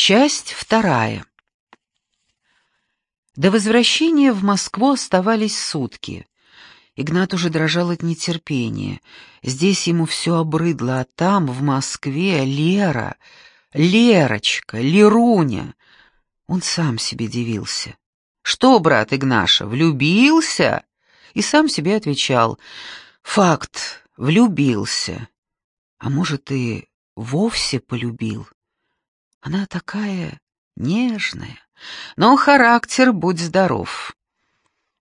Часть вторая. До возвращения в Москву оставались сутки. Игнат уже дрожал от нетерпения. Здесь ему все обрыдло, а там, в Москве, Лера, Лерочка, Леруня. Он сам себе дивился. «Что, брат Игнаша, влюбился?» И сам себе отвечал. «Факт, влюбился. А может, и вовсе полюбил. Она такая нежная, но характер будь здоров.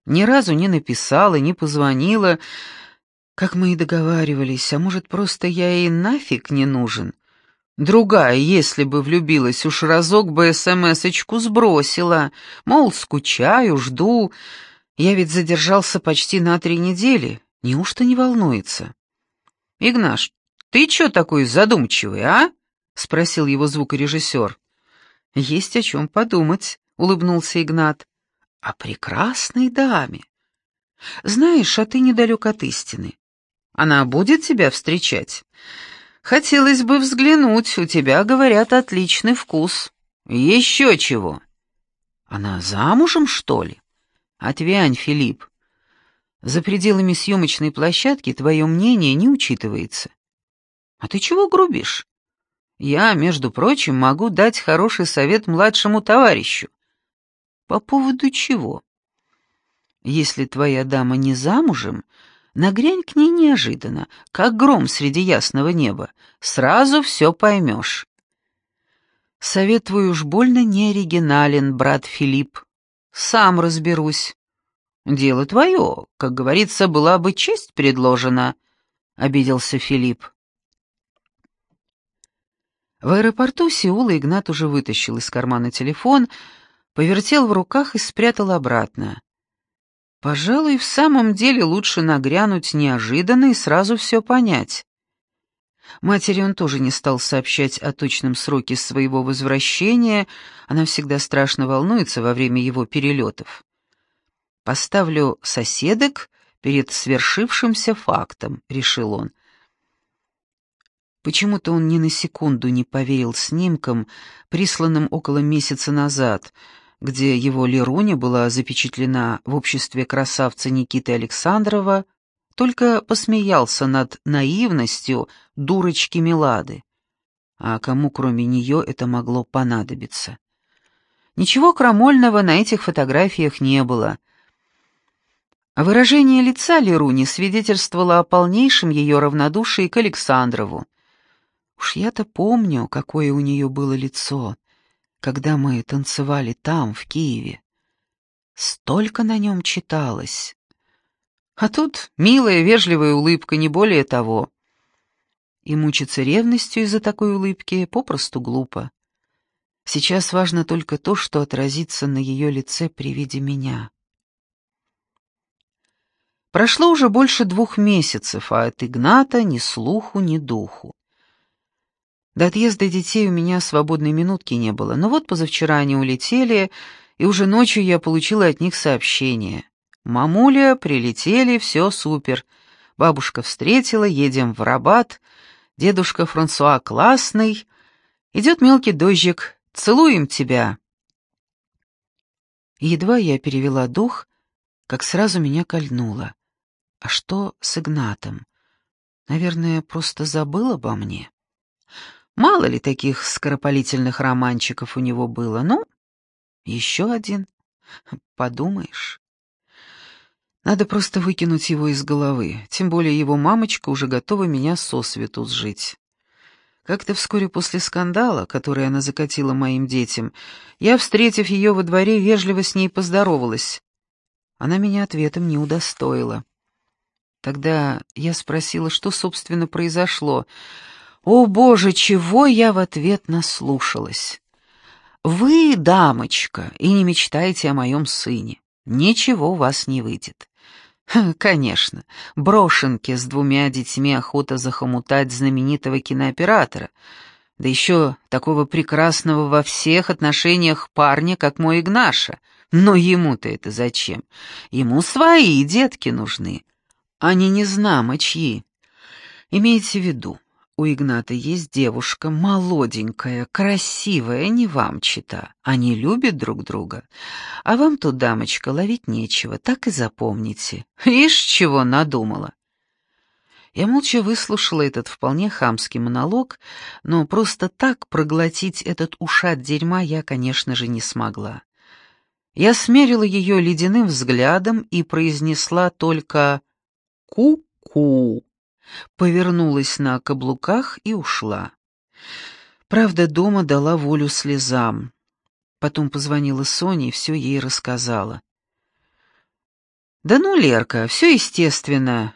Ни разу не написала, не позвонила, как мы и договаривались, а может, просто я ей нафиг не нужен. Другая, если бы влюбилась, уж разок бы СМС-очку сбросила, мол, скучаю, жду. Я ведь задержался почти на три недели, неужто не волнуется? «Игнаш, ты чё такой задумчивый, а?» — спросил его звукорежиссер. «Есть о чем подумать», — улыбнулся Игнат. «О прекрасной даме. Знаешь, а ты недалек от истины. Она будет тебя встречать? Хотелось бы взглянуть, у тебя, говорят, отличный вкус. Еще чего. Она замужем, что ли? Отвянь, Филипп. За пределами съемочной площадки твое мнение не учитывается. А ты чего грубишь? Я, между прочим, могу дать хороший совет младшему товарищу. По поводу чего? Если твоя дама не замужем, Нагрянь к ней неожиданно, как гром среди ясного неба. Сразу все поймешь. Совет твой уж больно неоригинален, брат Филипп. Сам разберусь. Дело твое, как говорится, была бы честь предложена, — обиделся Филипп. В аэропорту Сеула Игнат уже вытащил из кармана телефон, повертел в руках и спрятал обратно. Пожалуй, в самом деле лучше нагрянуть неожиданно и сразу все понять. Матери он тоже не стал сообщать о точном сроке своего возвращения, она всегда страшно волнуется во время его перелетов. «Поставлю соседок перед свершившимся фактом», — решил он. Почему-то он ни на секунду не поверил снимкам, присланным около месяца назад — где его Леруня была запечатлена в обществе красавца Никиты Александрова, только посмеялся над наивностью дурочки Милады. А кому, кроме нее, это могло понадобиться? Ничего крамольного на этих фотографиях не было. Выражение лица Леруни свидетельствовало о полнейшем ее равнодушии к Александрову. Уж я-то помню, какое у нее было лицо когда мы танцевали там, в Киеве. Столько на нем читалось. А тут милая, вежливая улыбка, не более того. И мучиться ревностью из-за такой улыбки попросту глупо. Сейчас важно только то, что отразится на ее лице при виде меня. Прошло уже больше двух месяцев, а от Игната ни слуху, ни духу. До отъезда детей у меня свободной минутки не было, но вот позавчера они улетели, и уже ночью я получила от них сообщение. «Мамуля, прилетели, все супер. Бабушка встретила, едем в Рабат. Дедушка Франсуа классный. Идет мелкий дождик. Целуем тебя». Едва я перевела дух, как сразу меня кольнуло. А что с Игнатом? Наверное, просто забыл обо мне. Мало ли таких скоропалительных романчиков у него было. Ну, еще один. Подумаешь. Надо просто выкинуть его из головы, тем более его мамочка уже готова меня сосвету сжить. Как-то вскоре после скандала, который она закатила моим детям, я, встретив ее во дворе, вежливо с ней поздоровалась. Она меня ответом не удостоила. Тогда я спросила, что, собственно, произошло, о, Боже, чего я в ответ наслушалась! Вы, дамочка, и не мечтайте о моем сыне. Ничего у вас не выйдет. Конечно, брошенке с двумя детьми охота захомутать знаменитого кинооператора, да еще такого прекрасного во всех отношениях парня, как мой Игнаша. Но ему-то это зачем? Ему свои детки нужны, а не незнамо чьи. Имейте в виду, У Игната есть девушка, молоденькая, красивая, не вам чита. Они любят друг друга. А вам тут, дамочка, ловить нечего, так и запомните. Ишь, чего надумала. Я молча выслушала этот вполне хамский монолог, но просто так проглотить этот ушат дерьма я, конечно же, не смогла. Я смерила ее ледяным взглядом и произнесла только «ку-ку» повернулась на каблуках и ушла. Правда, дома дала волю слезам. Потом позвонила Соне и все ей рассказала. «Да ну, Лерка, все естественно.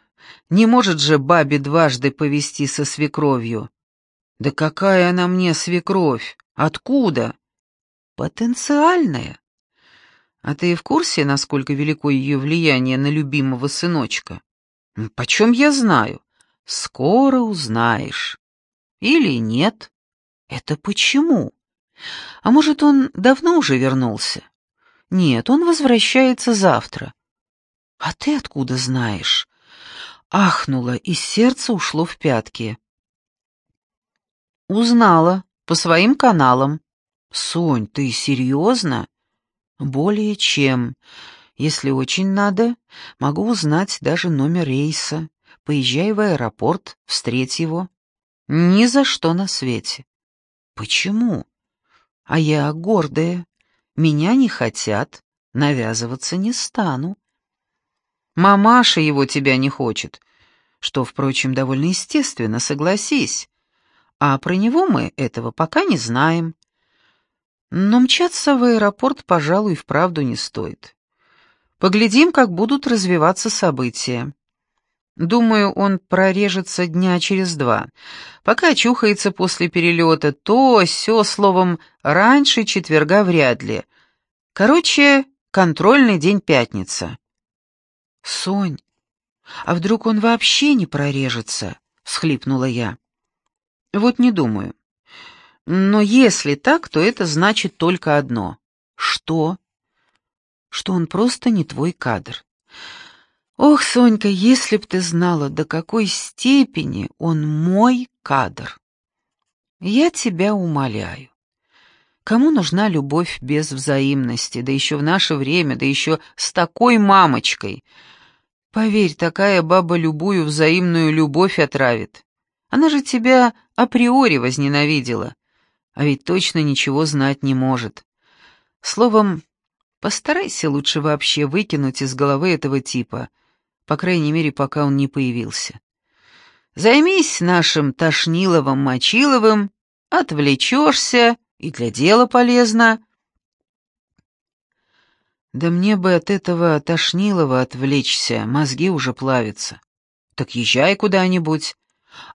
Не может же бабе дважды повести со свекровью». «Да какая она мне свекровь? Откуда?» «Потенциальная. А ты в курсе, насколько велико ее влияние на любимого сыночка?» «Почем я знаю? Скоро узнаешь. Или нет. Это почему? А может, он давно уже вернулся? Нет, он возвращается завтра. А ты откуда знаешь? Ахнула, и сердце ушло в пятки. Узнала, по своим каналам. Сонь, ты серьезно? Более чем. Если очень надо, могу узнать даже номер рейса. Поезжай в аэропорт, встреть его. Ни за что на свете. Почему? А я гордая. Меня не хотят, навязываться не стану. Мамаша его тебя не хочет, что, впрочем, довольно естественно, согласись. А про него мы этого пока не знаем. Но мчаться в аэропорт, пожалуй, вправду не стоит. Поглядим, как будут развиваться события. Думаю, он прорежется дня через два. Пока очухается после перелета, то, все словом, раньше четверга вряд ли. Короче, контрольный день пятница. «Сонь, а вдруг он вообще не прорежется?» — всхлипнула я. «Вот не думаю. Но если так, то это значит только одно. Что? Что он просто не твой кадр. Ох, Сонька, если б ты знала, до какой степени он мой кадр. Я тебя умоляю. Кому нужна любовь без взаимности, да еще в наше время, да еще с такой мамочкой? Поверь, такая баба любую взаимную любовь отравит. Она же тебя априори возненавидела, а ведь точно ничего знать не может. Словом, постарайся лучше вообще выкинуть из головы этого типа — по крайней мере, пока он не появился. Займись нашим Тошниловым-Мочиловым, отвлечешься, и для дела полезно. Да мне бы от этого Тошнилова отвлечься, мозги уже плавятся. Так езжай куда-нибудь,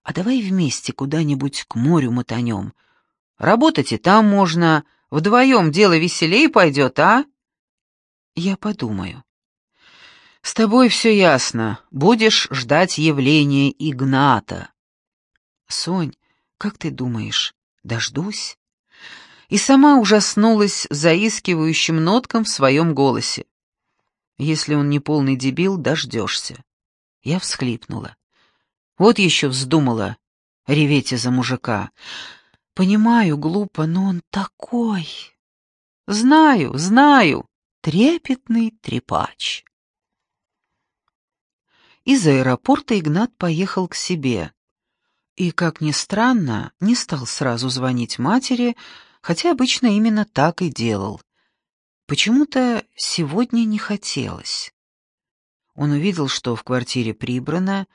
а давай вместе куда-нибудь к морю мотанем. Работать и там можно, вдвоем дело веселее пойдет, а? Я подумаю. «С тобой все ясно. Будешь ждать явления Игната». «Сонь, как ты думаешь, дождусь?» И сама ужаснулась заискивающим ноткам в своем голосе. «Если он не полный дебил, дождешься». Я всхлипнула. Вот еще вздумала реветь из-за мужика. Понимаю, глупо, но он такой. Знаю, знаю, трепетный трепач. Из аэропорта Игнат поехал к себе. И, как ни странно, не стал сразу звонить матери, хотя обычно именно так и делал. Почему-то сегодня не хотелось. Он увидел, что в квартире прибрано,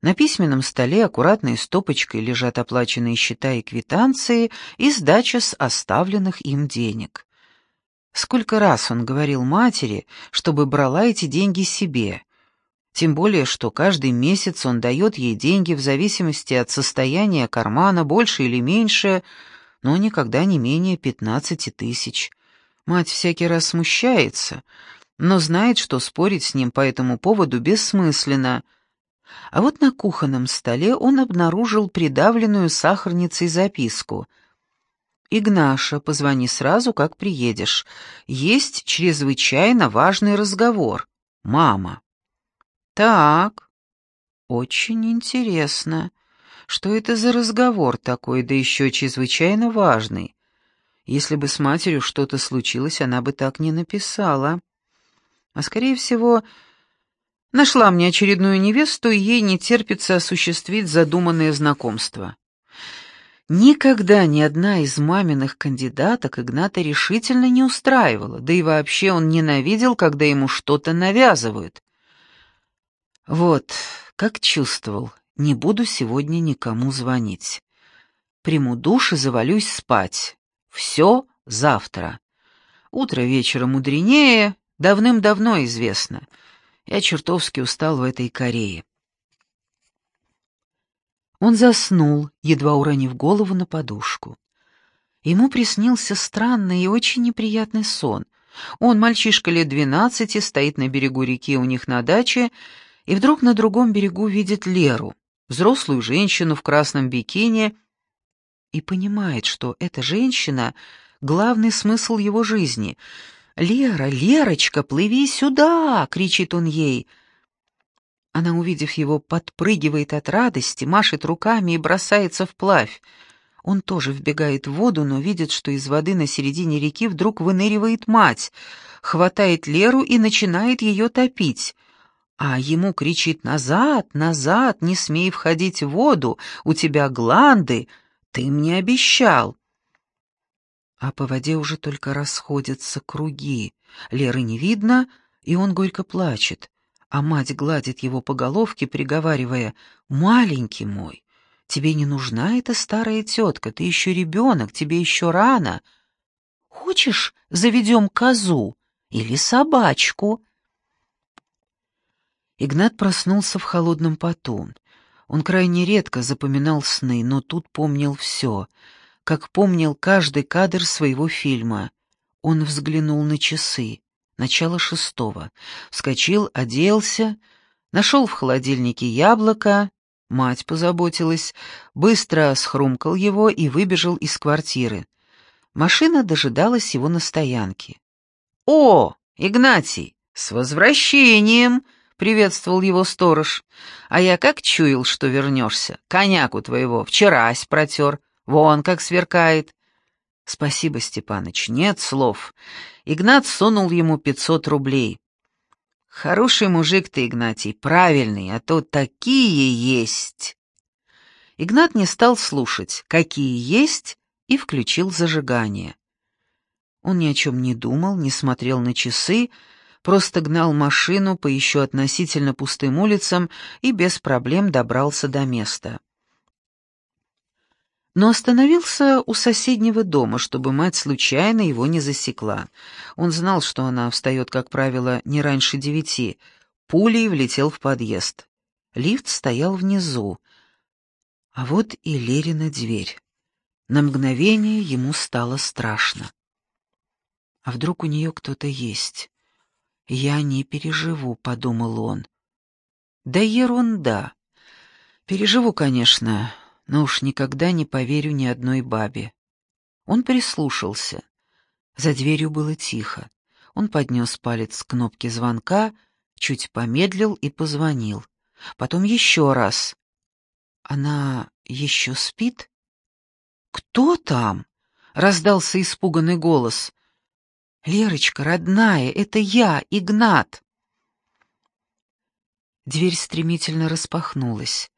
на письменном столе аккуратной стопочкой лежат оплаченные счета и квитанции и сдача с оставленных им денег. Сколько раз он говорил матери, чтобы брала эти деньги себе, тем более, что каждый месяц он дает ей деньги в зависимости от состояния кармана, больше или меньше, но никогда не менее пятнадцати тысяч. Мать всякий раз смущается, но знает, что спорить с ним по этому поводу бессмысленно. А вот на кухонном столе он обнаружил придавленную сахарницей записку. «Игнаша, позвони сразу, как приедешь. Есть чрезвычайно важный разговор. Мама». Так, очень интересно. Что это за разговор такой, да еще чрезвычайно важный? Если бы с матерью что-то случилось, она бы так не написала. А скорее всего, нашла мне очередную невесту, и ей не терпится осуществить задуманное знакомство. Никогда ни одна из маминых кандидаток Игната решительно не устраивала, да и вообще он ненавидел, когда ему что-то навязывают. Вот, как чувствовал, не буду сегодня никому звонить. Приму душ и завалюсь спать. Все завтра. Утро вечера мудренее, давным-давно известно. Я чертовски устал в этой Корее. Он заснул, едва уронив голову на подушку. Ему приснился странный и очень неприятный сон. Он, мальчишка лет двенадцати, стоит на берегу реки у них на даче, и вдруг на другом берегу видит Леру, взрослую женщину в красном бикини, и понимает, что эта женщина — главный смысл его жизни. «Лера, Лерочка, плыви сюда!» — кричит он ей — она, увидев его, подпрыгивает от радости, машет руками и бросается вплавь. Он тоже вбегает в воду, но видит, что из воды на середине реки вдруг выныривает мать, хватает Леру и начинает ее топить. А ему кричит «Назад, назад, не смей входить в воду, у тебя гланды, ты мне обещал». А по воде уже только расходятся круги. Леры не видно, и он горько плачет а мать гладит его по головке, приговаривая «Маленький мой, тебе не нужна эта старая тетка, ты еще ребенок, тебе еще рано. Хочешь, заведем козу или собачку?» Игнат проснулся в холодном поту. Он крайне редко запоминал сны, но тут помнил все, как помнил каждый кадр своего фильма. Он взглянул на часы начало шестого. Вскочил, оделся, нашел в холодильнике яблоко, мать позаботилась, быстро схрумкал его и выбежал из квартиры. Машина дожидалась его на стоянке. «О, Игнатий, с возвращением!» — приветствовал его сторож. «А я как чуял, что вернешься. Коняку твоего вчерась протер, вон как сверкает». «Спасибо, Степаныч, нет слов. Игнат сунул ему пятьсот рублей. «Хороший мужик ты, Игнатий, правильный, а то такие есть!» Игнат не стал слушать, какие есть, и включил зажигание. Он ни о чем не думал, не смотрел на часы, просто гнал машину по еще относительно пустым улицам и без проблем добрался до места но остановился у соседнего дома, чтобы мать случайно его не засекла. Он знал, что она встает, как правило, не раньше девяти. Пулей влетел в подъезд. Лифт стоял внизу. А вот и Лерина дверь. На мгновение ему стало страшно. А вдруг у нее кто-то есть? «Я не переживу», — подумал он. «Да ерунда. Переживу, конечно, но уж никогда не поверю ни одной бабе. Он прислушался. За дверью было тихо. Он поднес палец к кнопке звонка, чуть помедлил и позвонил. Потом еще раз. Она еще спит? «Кто там?» — раздался испуганный голос. «Лерочка, родная, это я, Игнат!» Дверь стремительно распахнулась.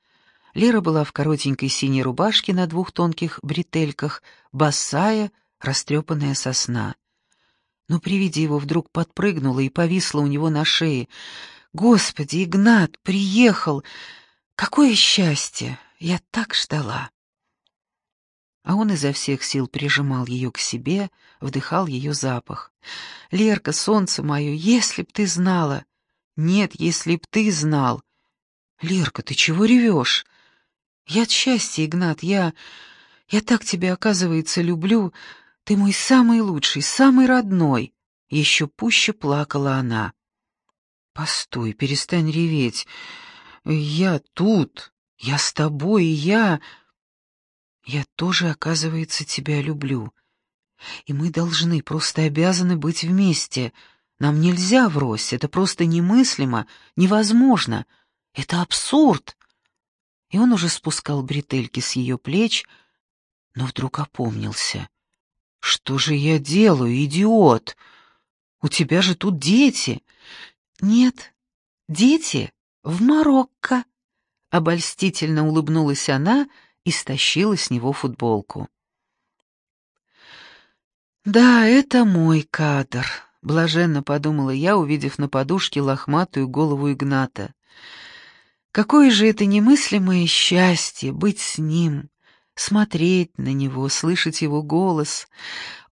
Лера была в коротенькой синей рубашке на двух тонких бретельках, босая, растрепанная сосна. Но при виде его вдруг подпрыгнула и повисла у него на шее. «Господи, Игнат, приехал! Какое счастье! Я так ждала!» А он изо всех сил прижимал ее к себе, вдыхал ее запах. «Лерка, солнце мое, если б ты знала!» «Нет, если б ты знал!» «Лерка, ты чего ревешь?» Я от счастья, Игнат, я... Я так тебя, оказывается, люблю. Ты мой самый лучший, самый родной. Еще пуще плакала она. Постой, перестань реветь. Я тут, я с тобой, я... Я тоже, оказывается, тебя люблю. И мы должны, просто обязаны быть вместе. Нам нельзя врозь, это просто немыслимо, невозможно. Это абсурд. И он уже спускал бретельки с ее плеч, но вдруг опомнился. «Что же я делаю, идиот? У тебя же тут дети!» «Нет, дети в Марокко!» Обольстительно улыбнулась она и стащила с него футболку. «Да, это мой кадр», — блаженно подумала я, увидев на подушке лохматую голову Игната. «Какое же это немыслимое счастье быть с ним, смотреть на него, слышать его голос.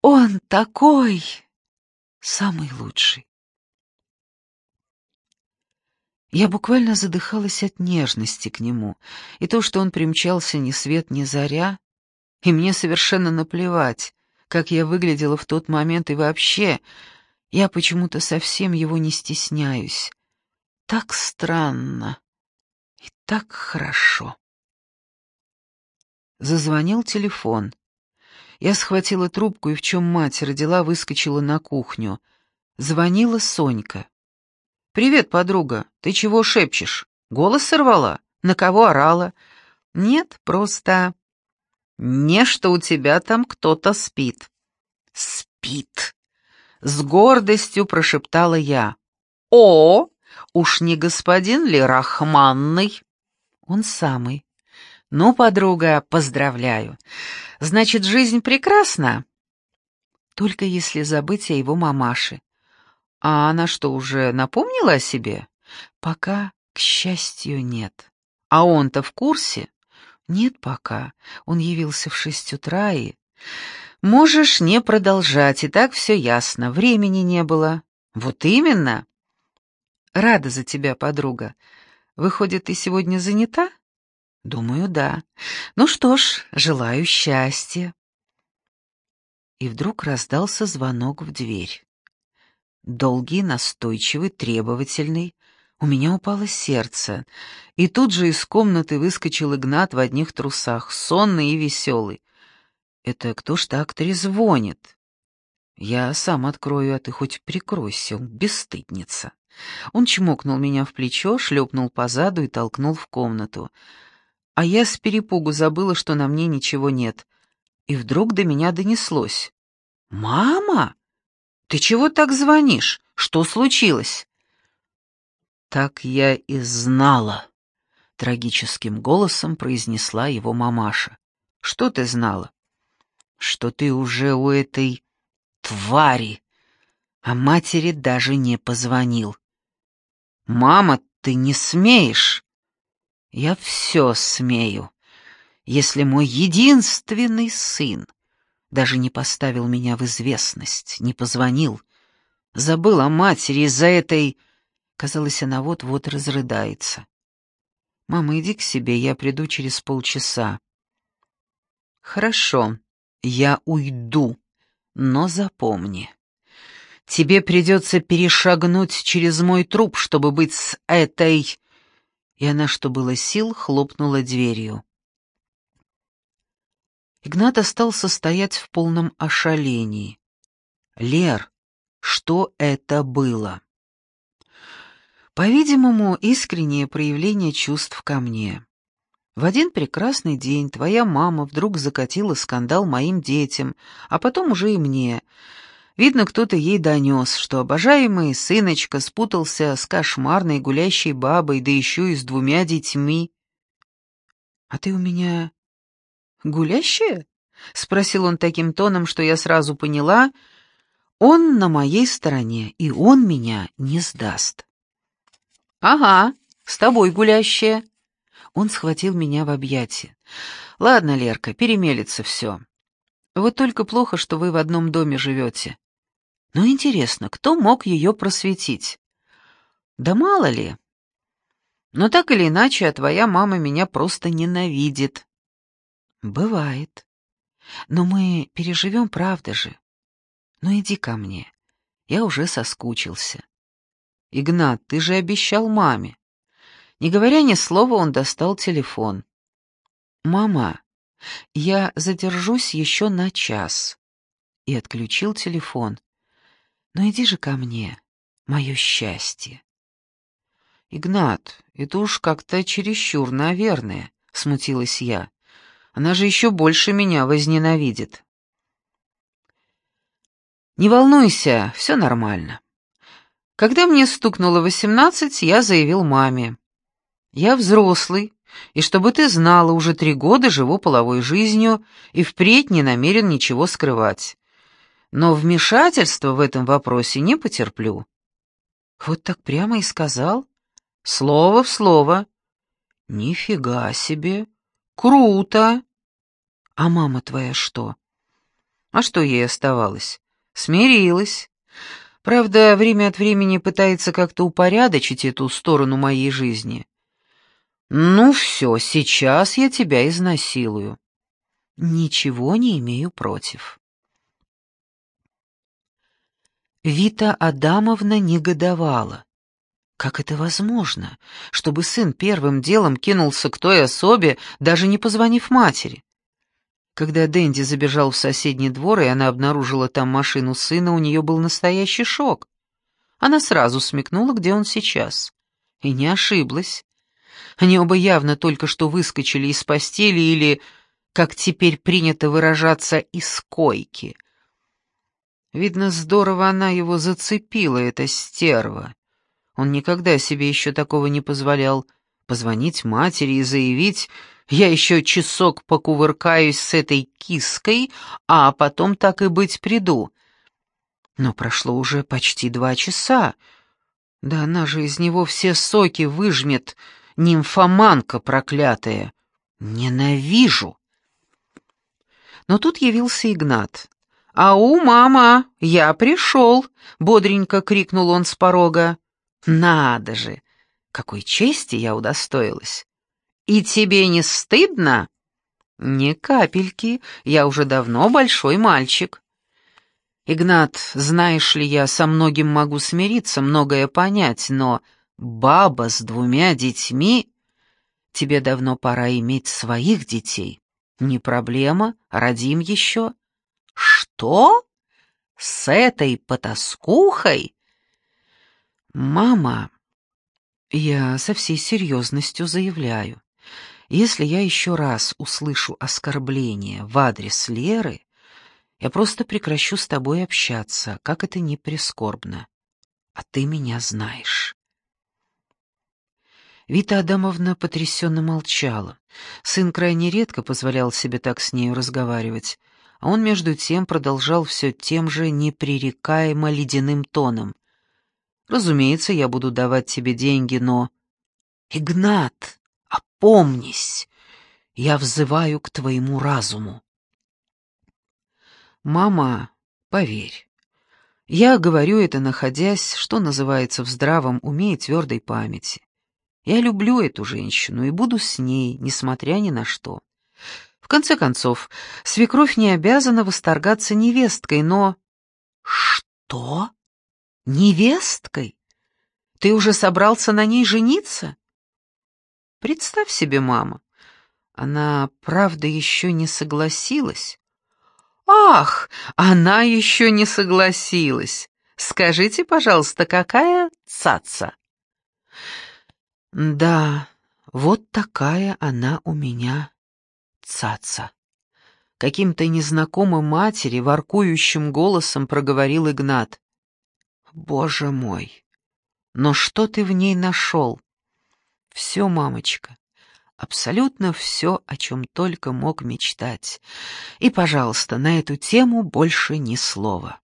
Он такой, самый лучший». Я буквально задыхалась от нежности к нему, и то, что он примчался ни свет ни заря, и мне совершенно наплевать, как я выглядела в тот момент и вообще, я почему-то совсем его не стесняюсь. Так странно и так хорошо. Зазвонил телефон. Я схватила трубку и, в чем мать родила, выскочила на кухню. Звонила Сонька. «Привет, подруга. Ты чего шепчешь? Голос сорвала? На кого орала?» «Нет, просто...» «Не, что у тебя там кто-то спит». «Спит!» — с гордостью прошептала я. «О, уж не господин ли Рахманный?» «Он самый». «Ну, подруга, поздравляю. Значит, жизнь прекрасна?» «Только если забыть о его мамаше. А она что, уже напомнила о себе? Пока, к счастью, нет. А он-то в курсе? Нет пока. Он явился в шесть утра и... Можешь не продолжать, и так все ясно. Времени не было. Вот именно. Рада за тебя, подруга. Выходит, ты сегодня занята? Думаю, да. Ну что ж, желаю счастья. И вдруг раздался звонок в дверь. Долгий, настойчивый, требовательный. У меня упало сердце. И тут же из комнаты выскочил Игнат в одних трусах, сонный и веселый. «Это кто ж так трезвонит?» «Я сам открою, а ты хоть прикройся, бесстыдница». Он чмокнул меня в плечо, шлепнул по заду и толкнул в комнату. А я с перепугу забыла, что на мне ничего нет. И вдруг до меня донеслось. «Мама!» «Ты чего так звонишь? Что случилось?» «Так я и знала», — трагическим голосом произнесла его мамаша. «Что ты знала?» «Что ты уже у этой твари, а матери даже не позвонил». «Мама, ты не смеешь!» «Я все смею, если мой единственный сын даже не поставил меня в известность, не позвонил. Забыл о матери из-за этой... Казалось, она вот-вот разрыдается. «Мама, иди к себе, я приду через полчаса». «Хорошо, я уйду, но запомни. Тебе придется перешагнуть через мой труп, чтобы быть с этой...» И она, что было сил, хлопнула дверью. Игнат остался стоять в полном ошалении. «Лер, что это было?» По-видимому, искреннее проявление чувств ко мне. В один прекрасный день твоя мама вдруг закатила скандал моим детям, а потом уже и мне. Видно, кто-то ей донес, что обожаемый сыночка спутался с кошмарной гулящей бабой, да еще и с двумя детьми. «А ты у меня «Гулящая?» — спросил он таким тоном, что я сразу поняла. «Он на моей стороне, и он меня не сдаст». «Ага, с тобой гулящая». Он схватил меня в объятия. «Ладно, Лерка, перемелется все. Вот только плохо, что вы в одном доме живете. Но интересно, кто мог ее просветить? Да мало ли. Но так или иначе, а твоя мама меня просто ненавидит. «Бывает. Но мы переживем, правда же. Ну иди ко мне. Я уже соскучился». «Игнат, ты же обещал маме». Не говоря ни слова, он достал телефон. «Мама, я задержусь еще на час». И отключил телефон. «Ну иди же ко мне, мое счастье». «Игнат, это уж как-то чересчур, наверное», — смутилась я. «Она же еще больше меня возненавидит». «Не волнуйся, все нормально. Когда мне стукнуло восемнадцать, я заявил маме. Я взрослый, и чтобы ты знала, уже три года живу половой жизнью и впредь не намерен ничего скрывать. Но вмешательства в этом вопросе не потерплю». Вот так прямо и сказал? Слово в слово. Нифига себе. Круто. А мама твоя что? А что ей оставалось? Смирилась. Правда, время от времени пытается как-то упорядочить эту сторону моей жизни. Ну все, сейчас я тебя изнасилую. Ничего не имею против. Вита Адамовна негодовала. Как это возможно, чтобы сын первым делом кинулся к той особе, даже не позвонив матери? Когда Дэнди забежал в соседний двор, и она обнаружила там машину сына, у нее был настоящий шок. Она сразу смекнула, где он сейчас. И не ошиблась. Они оба явно только что выскочили из постели или, как теперь принято выражаться, из койки. Видно, здорово она его зацепила, эта стерва. Он никогда себе еще такого не позволял. Позвонить матери и заявить, я еще часок покувыркаюсь с этой киской, а потом так и быть приду. Но прошло уже почти два часа. Да она же из него все соки выжмет, нимфоманка проклятая. Ненавижу. Но тут явился Игнат. «Ау, мама, я пришел!» — бодренько крикнул он с порога. «Надо же! Какой чести я удостоилась! И тебе не стыдно?» «Ни капельки, я уже давно большой мальчик». «Игнат, знаешь ли, я со многим могу смириться, многое понять, но баба с двумя детьми...» «Тебе давно пора иметь своих детей. Не проблема, родим еще». «Что? С этой потаскухой?» «Мама, я со всей серьезностью заявляю, если я еще раз услышу оскорбление в адрес Леры, я просто прекращу с тобой общаться, как это ни прискорбно. А ты меня знаешь». Вита Адамовна потрясенно молчала. Сын крайне редко позволял себе так с нею разговаривать а он между тем продолжал все тем же непререкаемо ледяным тоном. «Разумеется, я буду давать тебе деньги, но...» «Игнат, опомнись! Я взываю к твоему разуму!» «Мама, поверь, я говорю это, находясь, что называется, в здравом уме и твердой памяти. Я люблю эту женщину и буду с ней, несмотря ни на что. В конце концов, свекровь не обязана восторгаться невесткой, но... Что? Невесткой? Ты уже собрался на ней жениться? Представь себе, мама, она, правда, еще не согласилась. Ах, она еще не согласилась. Скажите, пожалуйста, какая цаца? Да, вот такая она у меня цаца. Каким-то незнакомым матери воркующим голосом проговорил Игнат. «Боже мой! Но что ты в ней нашел?» «Все, мамочка, абсолютно все, о чем только мог мечтать. И, пожалуйста, на эту тему больше ни слова».